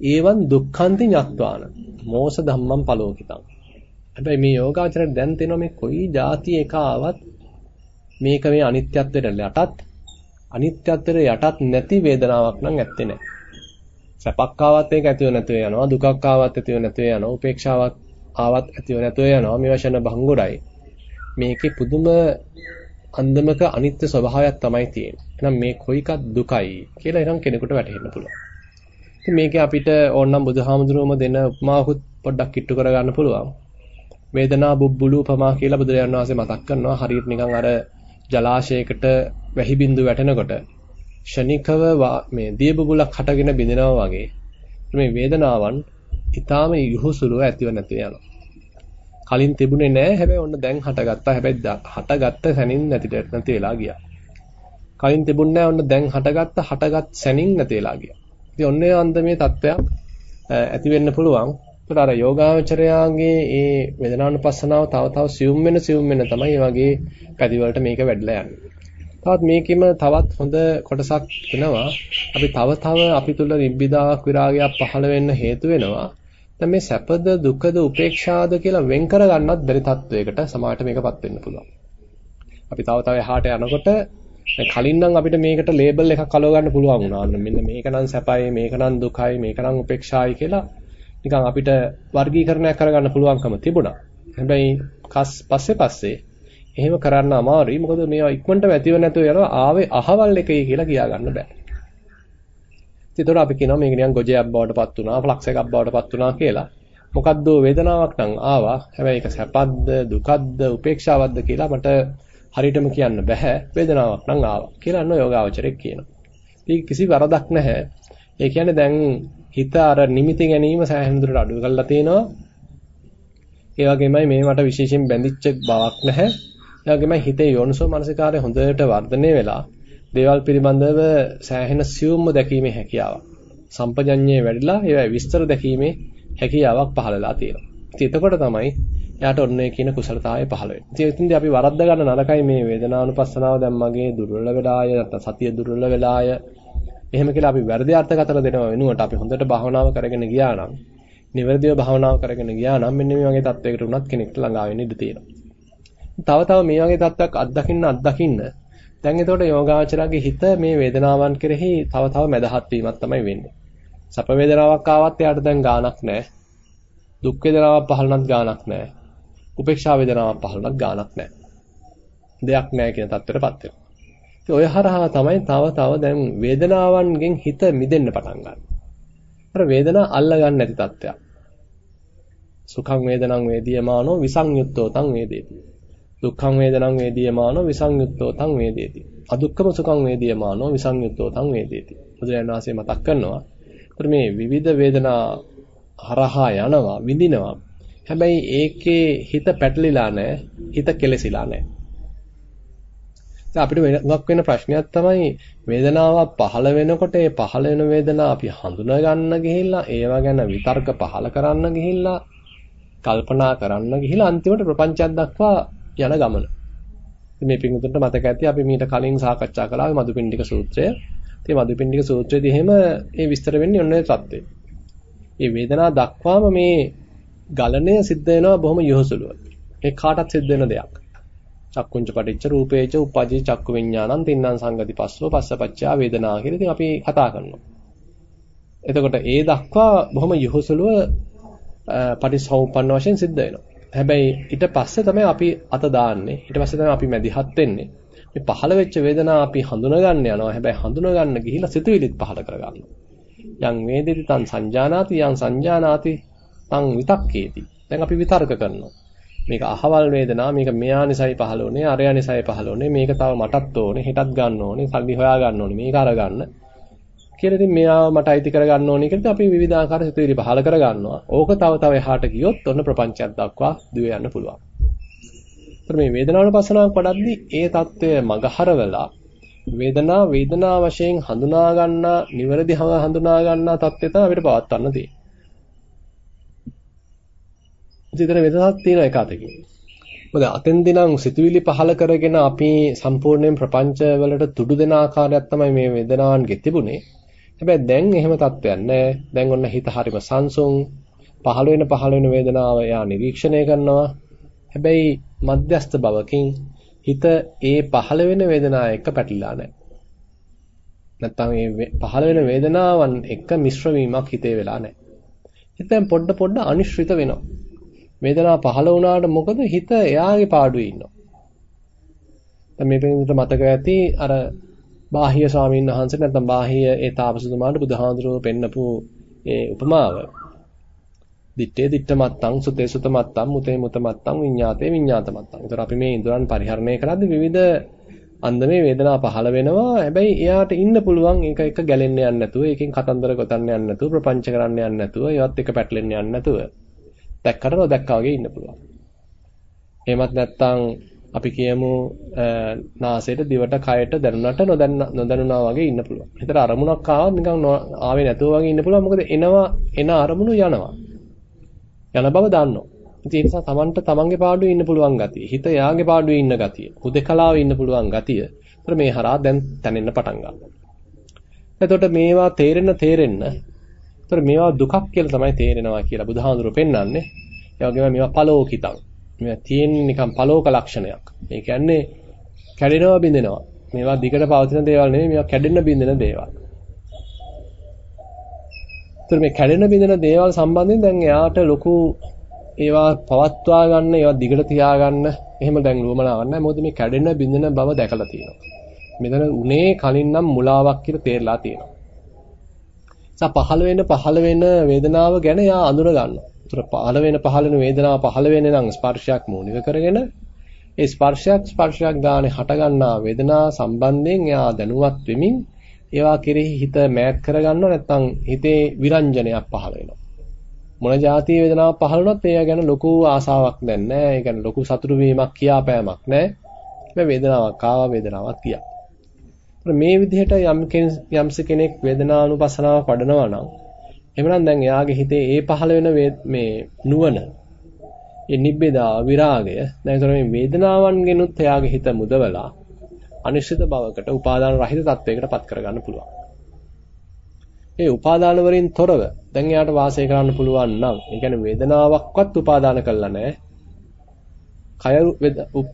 ඒවන් දුක්ඛන්ති ඤත්වාන. මෝස ධම්මං පලෝකිතං. හැබැයි මේ යෝගාචරයට දැන් තේනවා මේ කොයි જાති එක ආවත් මේක මේ අනිත්‍යත්වයට යටත් අනිත්‍යත්වයට යටත් නැති වේදනාවක් නම් ඇත්තේ නැහැ. සැපක් ආවත් ඒක ඇතිව නැතුව යනවා දුකක් ආවත් ඇතිව නැතුව යනවා උපේක්ෂාවක් ආවත් ඇතිව නැතුව යනවා මේ වශයෙන් භංගුරයි. මේකේ පුදුම අන්දමක අනිත්‍ය ස්වභාවයක් තමයි තියෙන්නේ. එහෙනම් මේ කොයිකක් දුකයි කියලා එනම් කෙනෙකුට වැටහෙන්න පුළුවන්. ඉතින් මේකේ අපිට ඕනනම් බුදුහාමුදුරුවම දෙන උපමාවකුත් පොඩ්ඩක් කිට්ටු කරගන්න පුළුවන්. වේදනා බුබ්බුලු උපමා කියලා බුදුරජාණන් වහන්සේ මතක් කරනවා. හරියට නිකන් අර ජලාශයකට වැහි බින්දු වැටෙනකොට ෂණිකව මේ දිය බුබුලක් හටගෙන බිඳිනවා වගේ මේ වේදනාවන් ඊටාම යහුසුලුව ඇතිව නැති යනවා. කලින් තිබුණේ නැහැ. හැබැයි ඔන්න දැන් හටගත්තා. හැබැයි හටගත්ත සැනින් නැතිට නැති වෙලා ගියා. කලින් තිබුණේ නැහැ. ඔන්න දැන් හටගත්ත හටගත් සැනින් නැති වෙලා ගියා. ඉතින් ඔන්නේ අන්දමේ தත්වයක් ඇති වෙන්න පුළුවන්. ඒකට අර යෝගාවචරයාගේ ඒ වේදනානුපස්සනාව තව තව සියුම් වෙන සියුම් වෙන තමයි මේ වගේ පැතිවලට මේක වැඩිලා යන්නේ. තවත් මේකෙම තවත් හොඳ කොටසක් වෙනවා. අපි තව තව අපි තුල නිබ්බිදාවක් විරාගයක් පහළ වෙන්න හේතු වෙනවා. දැන් මේ සැපද දුකද උපේක්ෂාද කියලා වෙන් කරගන්නත් බැරි තත්වයකට සමාජයට මේකපත් වෙන්න පුළුවන්. අපි තව තව එහාට යනකොට කලින් නම් අපිට මේකට ලේබල් එකක් අලව ගන්න පුළුවන් වුණා. මෙන්න මේක නම් සැපයි, මේක නම් දුකයි, මේක නම් උපේක්ෂායි කියලා නිකන් අපිට වර්ගීකරණයක් කරගන්න පුළුවන්කම තිබුණා. හැබැයි කස් පස්සේ පස්සේ එහෙම කරන්න අමාරුයි. මොකද මේවා ඉක්මනට වැතිව නැතුව යනවා ආවේ අහවල් එකයි කියලා කියා ගන්න බෑ. ඒතකොට අපි කියනවා මේක නිකන් ගොජයක් බවට පත් වුණා, ෆ්ලක්ස් එකක් බවට පත් වුණා කියලා. මොකද්ද වේදනාවක් නම් ආවා. හැබැයි ඒක සැපද්ද, දුකද්ද, උපේක්ෂාවක්ද කියලා මට හරියටම කියන්න බෑ. වේදනාවක් නම් ආවා කියලා අන්න යෝගාවචරයක් කියනවා. ඒක කිසි වරදක් නැහැ. ඒ කියන්නේ දැන් හිත අර නිමිති ගැනීම සෑහෙන දුරට අඩු කරලා තිනවා. ඒ වගේමයි මේ මට විශේෂයෙන් බැඳිච්ච බවක් නැහැ. ඒ වගේම හිතේ යෝනිසෝ මනසිකාරය හොඳට වර්ධනය වෙලා දේවල් පිළිබඳව සෑහෙන සියුම්ව දැකීමේ හැකියාවක්. සම්පජඤ්ඤයේ වැඩිලා ඒවා විස්තර දැකීමේ හැකියාවක් පහළලා තියෙනවා. ඉතින් එතකොට තමයි එයාට ඔන්නේ කියන කුසලතාවය පහළ වෙන්නේ. ඉතින් එතින්දී අපි වරද්ද ගන්න නරකයි මේ වේදනානුපස්සනාව දැන් මගේ දුර්වල වෙලාය නැත්නම් සතිය දුර්වල වෙලාය. එහෙම කියලා අපි වැරදි අර්ථකථන දෙනවා වෙනුවට අපි හොඳට භාවනාව කරගෙන ගියා නම් නිවැරදිව භාවනාව කරගෙන ගියා නම් මෙන්න මේ වගේ තත්වයකට උනත් කෙනෙක්ට ළඟා වෙන්න ඉඩ තියෙනවා. තව තව මේ වගේ තත්ත්වයක් අත්දකින්න අත්දකින්න දැන් එතකොට යෝගාචරගේ හිත මේ වේදනාවන් කෙරෙහි තව තව මැදහත් වීමක් තමයි වෙන්නේ. සැප වේදනාවක් ආවත් එයාට දැන් ගාණක් නැහැ. දුක් වේදනාවක් පහළනත් ගාණක් නැහැ. උපේක්ෂා වේදනාවක් පහළනත් ගාණක් නැහැ. දෙයක් නැහැ කියන තත්ත්වයටපත් වෙනවා. ඉතින් ඔය හරහා තමයි තව තව දැන් වේදනාවන්ගෙන් හිත මිදෙන්න පටන් ගන්න. අර වේදනාව අල්ල ගන්න නැති තත්ත්වයක්. සුඛං වේදනං වේදියමානෝ විසංයුත්තෝ තං වේදේති. දුක්ඛං වේදනං වේදියමානෝ විසංයුත්තෝ තං වේදේති. අදුක්ඛම සුඛං වේදියමානෝ විසංයුත්තෝ තං වේදේති. බුදුරජාණන් වහන්සේ මතක් කරනවා. ඒතර මේ විවිධ වේදනා හරහා යනවා, විඳිනවා. හැබැයි ඒකේ හිත පැටලිලා නැහැ, හිත කෙලසිලා නැහැ. අපිට වෙනක් වෙන ප්‍රශ්නයක් තමයි වේදනාවක් පහළ වෙනකොට ඒ පහළ වෙන වේදනාව අපි හඳුනා ගන්න ගිහිල්ලා ඒවා ගැන විතර්ක පහළ කරන්න ගිහිල්ලා කල්පනා කරන්න ගිහිල්ලා අන්තිමට ප්‍රපංචයක් දක්වා යන ගමන. මේ පිටුතුන්ට මතක ඇති අපි මීට කලින් සාකච්ඡා කළා මදුපිණ්ඩික සූත්‍රය. ඉතින් මදුපිණ්ඩික සූත්‍රයේදී එහෙම මේ විස්තර වෙන්නේ ඔන්න ඔය தත්ත්වය. මේ වේදනාව දක්වාම මේ ගලණය සිද්ධ වෙනවා බොහොම යොහසුලුව. මේ කාටත් සිද්ධ වෙන දෙයක්. චක්කුංච පටිච්ච රූපේච උපජී චක්කු විඥානං තින්නම් සංගති පස්සෝ පස්සපච්චා වේදනා කියලා ඉතින් අපි කතා කරනවා. එතකොට ඒ දක්වා බොහොම යොහසුලුව පටිසෝපන්න වශයෙන් සිද්ධ වෙනවා. හැබැයි ඊට පස්සේ තමයි අපි අත දාන්නේ. ඊට පස්සේ තමයි අපි මැදිහත් වෙන්නේ. මේ පහළ වෙච්ච වේදනාව අපි හඳුනා ගන්න යනවා. හැබැයි හඳුනා ගන්න ගිහිලා සිතුවිලිත් පහළ කර ගන්නවා. යං වේදිත තං සංජානාති යං සංජානාති තං විතක්කේති. දැන් අපි විතර්ක කරනවා. මේක අහවල් වේදනා, මේක මෙයා නිසායි පහළ වුනේ, අරයා නිසායි පහළ වුනේ, මේක තව මටත් ඕනේ, හෙටත් ගන්න ඕනේ, සල්ලි හොයා ගන්න ඕනේ, මේක අරගන්න. කියලා ඉතින් මෙයාව මට අයිති කර ගන්න ඕනේ කියලා අපි විවිධාකාර සිතුවිලි පහළ කර ගන්නවා. ඕක තව තව එහාට ගියොත් ඔන්න ප්‍රපංචයක් දක්වා දුවේ යන්න පුළුවන්. ඒතර මේ වේදනාවන පසනාවක් වඩද්දී ඒ తত্ত্বය මගහරවලා වේදනා වේදනා වශයෙන් හඳුනා ගන්නා, නිවැරදිව හඳුනා ගන්නා తত্ত্বය තමයි අපිට පවත්වන්න තියෙන්නේ. ඉතින් වෙනසක් තියෙන එක අතකින්. මොකද අතෙන්දී නම් සිතුවිලි පහල කරගෙන අපි සම්පූර්ණයෙන් ප්‍රපංච වලට තුඩු දෙන ආකාරයක් තමයි මේ වේදනාවන් ගෙතිබුනේ. හැබැයි දැන් එහෙම තත්ත්වයක් නැහැ. දැන් ඔන්න හිත හරිම සංසුන් පහළ වෙන පහළ වෙන වේදනාව එයා නිරීක්ෂණය කරනවා. හැබැයි මධ්‍යස්ත බවකින් හිත ඒ පහළ වෙන වේදනාව එක්ක පැටලිලා නැහැ. නැත්තම් මේ පහළ වෙන වේදනාවන් එක්ක මිශ්‍ර වීමක් හිතේ වෙලා නැහැ. හිත දැන් පොඩ පොඩ අනිශ්චිත වෙනවා. වේදනාව පහළ වුණාට මොකද හිත එයාගේ පාඩුවේ ඉන්නවා. දැන් මේ පිළිතුර මතක ඇති අර බාහිය ස්වාමීන් වහන්සේ නැත්නම් බාහිය ඒ තාපසතුමාට බුදුහාඳුරෝ පෙන්නපු ඒ උපමාව. දිත්තේ දිත්ත මත්තං සුතේ සුත මත්තං මුතේ මුත මත්තං විඤ්ඤාතේ විඤ්ඤාත මත්තං. ඒතර අපි මේ ඉන්ද්‍රයන් පරිහරණය කරද්දී විවිධ අන්දමේ වේදනා පහළ වෙනවා. හැබැයි එයාට ඉන්න පුළුවන් ඒක එක ගැලෙන්න යන්නේ නැතුව, ඒකෙන් කතන්දර ගොතන්න යන්නේ නැතුව, ප්‍රපංච කරන්න යන්නේ නැතුව, ඒවත් එක පැටලෙන්න යන්නේ නැතුව. දැක්කට නොදැක්කා වගේ ඉන්න පුළුවන්. එහෙමත් නැත්නම් අපි කියමු නාසයට දිවට කයට දැනුණට නොදැනුණා වගේ ඉන්න පුළුවන්. හිතට අරමුණක් ආවත් නිකන් ආවේ නැතුව වගේ ඉන්න පුළුවන්. මොකද එනවා එන අරමුණු යනවා. යන බව දන්නවා. ඉතින් ඒ නිසා Tamanට Tamanගේ පාඩුවේ ඉන්න පුළුවන් ගතිය. හිත යාගේ පාඩුවේ ඉන්න ගතිය. හුදකලාවේ ඉන්න පුළුවන් ගතිය. ඒතර මේ හරහා දැන් තැනෙන්න පටන් ගන්නවා. එතකොට මේවා තේරෙන්න තේරෙන්න ඒතර මේවා දුකක් කියලා තමයි තේරෙනවා කියලා බුදුහාඳුර පෙන්වන්නේ. ඒ වගේම මේවා පලෝකිතං. මේවා තියෙන නිකන් පලෝක ලක්ෂණයක්. ඒ කියන්නේ කැඩෙනවා බිඳෙනවා. මේවා දිගට පවතින දේවල් නෙමෙයි මේවා කැඩෙන්න බිඳෙන දේවල්. ඒතර මේ කැඩෙන බිඳෙන දේවල් සම්බන්ධයෙන් දැන් එයාට ලොකු ඒවා පවත්වා ගන්න, ඒවා දිගට තියාගන්න එහෙම දැන් නුවමනාවක් නැහැ. මොකද මේ කැඩෙන බිඳෙන බව දැකලා තියෙනවා. මෙතන උනේ කලින් නම් මුලාවක් කියලා තේරලා තියෙනවා. සා පහළ වෙන පහළ වෙන වේදනාව ගැන යා අඳුර ගන්නවා. ඒතර පහළ වෙන පහළ වෙන වේදනාව පහළ වෙන්නේ නම් ස්පර්ශයක් මූලික කරගෙන ඒ ස්පර්ශයක් ස්පර්ශයක් ගානේ හටගන්නා වේදනා සම්බන්ධයෙන් එයා දැනුවත් වෙමින් ඒවා කෙරෙහි හිත මෑත් කරගන්නව නැත්නම් හිතේ විරංජනයක් පහළ වෙනවා. මොන જાති වේදනාවක් පහළ වුණොත් ඒ ගැන ලොකු ආසාවක් දැන් නැහැ. ඒ කියන්නේ ලොකු සතුටු වීමක් කියාපෑමක් නැහැ. මේ වේදනාවක් ආවා වේදනාවක් කියා. මේ විදිහට යම් යම්ස කෙනෙක් වේදනානුපසනාවක් වඩනවා නම් එහෙමනම් දැන් එයාගේ හිතේ ඒ පහළ වෙන මේ නුවණ ඒ නිබ්බේදා විරාගය දැන් ඒතර මේ වේදනාවන්ගෙනුත් එයාගේ හිත මුදවලා අනිශ්චිත භවකට උපාදාන රහිත තත්වයකට පත් කරගන්න පුළුවන්. ඒ උපාදාන වලින් තොරව දැන් එයාට වාසය කරන්න පුළුවන් නම් ඒ කියන්නේ වේදනාවක්වත් උපාදාන කළා නැහැ. කය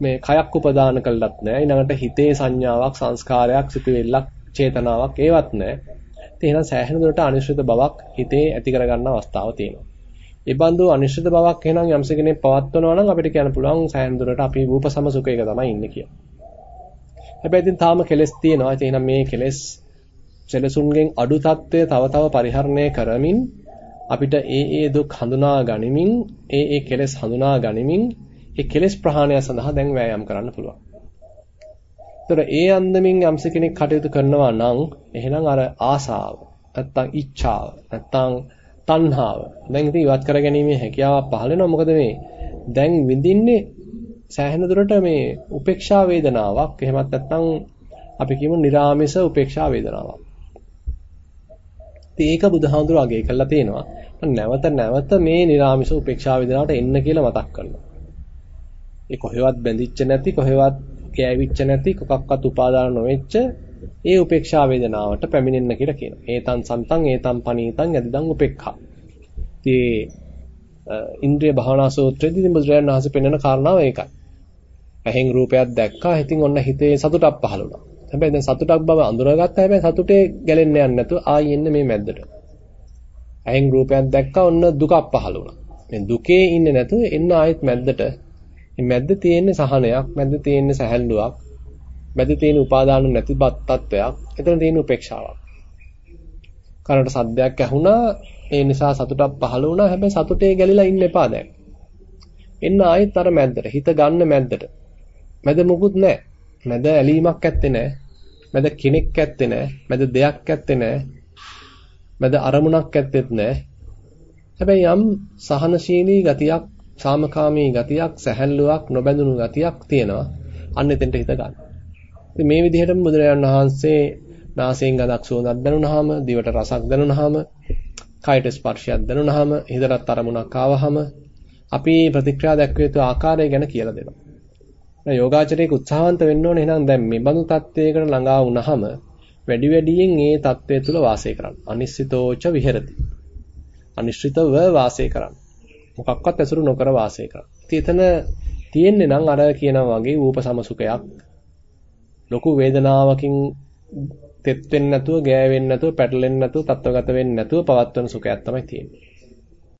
මේ කයක් උපදාන කළත් නැහැ. ඊළඟට හිතේ සංඥාවක්, සංස්කාරයක්, සිතුවිල්ලක්, චේතනාවක් ඒවත් නැහැ. ඉතින් එහෙනම් සෑහෙන දුරට අනිශ්චිත බවක් හිතේ ඇති කරගන්න අවස්ථාව තියෙනවා. ඒ බඳු අනිශ්චිත බවක් එහෙනම් යම්ස කෙනෙක් පවත්වනවා නම් අපිට කියන්න පුළුවන් සෑහෙන දුරට අපි රූප සමසුඛයක තමයි ඉන්නේ කියලා. හැබැයි ඉතින් තාම කෙලස් තියෙනවා. ඉතින් එහෙනම් මේ කෙලස් සෙලසුන්ගෙන් අඩු తත්වය තව තව පරිහරණය කරමින් අපිට ඒ ඒ දුක් හඳුනා ගනිමින් ඒ ඒ කෙලස් හඳුනා ගනිමින් ඒ කෙලෙස් ප්‍රහාණය සඳහා දැන් වෑයම් කරන්න පුළුවන්. ඒතර ඒ අන්දමින් යම්ස කෙනෙක් කටයුතු කරනවා නම් එහෙනම් අර ආසාව නැත්තම් ઈચ્છාව නැත්තම් තණ්හාව දැන් ඉතින් ඉවත් කර ගැනීමේ හැකියාව පහළ වෙනවා මොකද මේ දැන් විඳින්නේ සෑහෙන දුරට මේ උපේක්ෂා වේදනාවක් එහෙමත් නැත්නම් අපි කියමු निराமிස උපේක්ෂා වේදනාවක්. ඒක බුදුහාඳුර අගය කළා තියෙනවා. නැවත නැවත මේ निराமிස උපේක්ෂා වේදනාවට එන්න කියලා මතක් කරනවා. ඒ කොහෙවත් බැඳිච්ච නැති කොහෙවත් කෑවිච්ච නැති කොකක්වත් උපාදාන නොවෙච්ච ඒ උපේක්ෂා වේදනාවට පැමිණෙන්න කියලා කියනවා. ඒතං සන්තං ඒතං පනීතං යදිදං උපේක්ඛා. ඉතින් ඉන්ද්‍රිය භාවනා සූත්‍රයේදී ඉතින් බුදුරජාණන් වහන්සේ පෙන්වන කාරණාව ඒකයි. ඇහෙන් රූපයක් දැක්කා. ඉතින් ඔන්න හිතේ සතුටක් පහළ වුණා. හැබැයි දැන් සතුටක් බව අඳුරගත්තා. හැබැයි සතුටේ ගැලෙන්න යන්නේ නැතුව ආයි එන්නේ මේ මැද්දට. ඇහෙන් රූපයක් දැක්කා. ඔන්න දුකක් පහළ වුණා. මේ දුකේ ඉන්නේ නැතුව එන්න ආයෙත් මැද්දට මේ මැද්ද තියෙන්නේ සහනයක්, මැද්ද තියෙන්නේ සැහැල්ලුවක්, මැද්ද තියෙන උපාදාන නැති තත්ත්වයක්. එතන තියෙන උපේක්ෂාවක්. කනට සද්දයක් ඇහුණා, ඒ නිසා සතුටක් පහළ වුණා. හැබැයි සතුටේ ගැලිලා ඉන්න එපා දැන්. එන්න ආයෙත් අර මැද්දට, හිත ගන්න මැද්දට. මැද මුකුත් නැහැ. මැද ඇලීමක් ඇත්තේ නැහැ. මැද කෙනෙක් ඇත්තේ නැහැ. මැද දෙයක් ඇත්තේ නැහැ. මැද අරමුණක් ඇත්තෙත් නැහැ. හැබැයි යම් සහනශීලී ගතියක් සාමකාමී ගතියක්, සැහැල්ලුවක්, නොබැඳුණු ගතියක් තියෙනවා. අන්න එතෙන්ට හිත ගන්න. ඉතින් මේ විදිහටම බුදුරජාණන් වහන්සේ නාසයෙන් ගඳක් සුවඳක් දැනුණාම, දිවට රසක් දැනුණාම, කයට ස්පර්ශයක් දැනුණාම, හිතට අරමුණක් ආවහම අපි ප්‍රතික්‍රියා දක්විය යුතු ආකාරය ගැන කියලා දෙනවා. යෝගාචරයේ උත්සාහවන්ත වෙන්න ඕනේ එහෙනම් දැන් මේ බඳු තත්වයකට ළඟා වුණාම වැඩි වැඩියෙන් ඒ தත්වය තුල වාසය කරන්න. අනිශ්චිතෝච විහෙරති. අනිශ්චිතව වාසය කරන්න. මොකක්වත් ඇසුරු නොකර වාසය කරන්න. ඉතින් එතන තියෙන්නේ නම් අර කියනා වගේ ූප සමසුකයක් ලොකු වේදනාවකින් තෙත් වෙන්නේ නැතුව, ගෑ වෙන්නේ නැතුව, පැටලෙන්නේ නැතුව, තත්වගත වෙන්නේ නැතුව පවත්වන සුඛයක් තමයි තියෙන්නේ.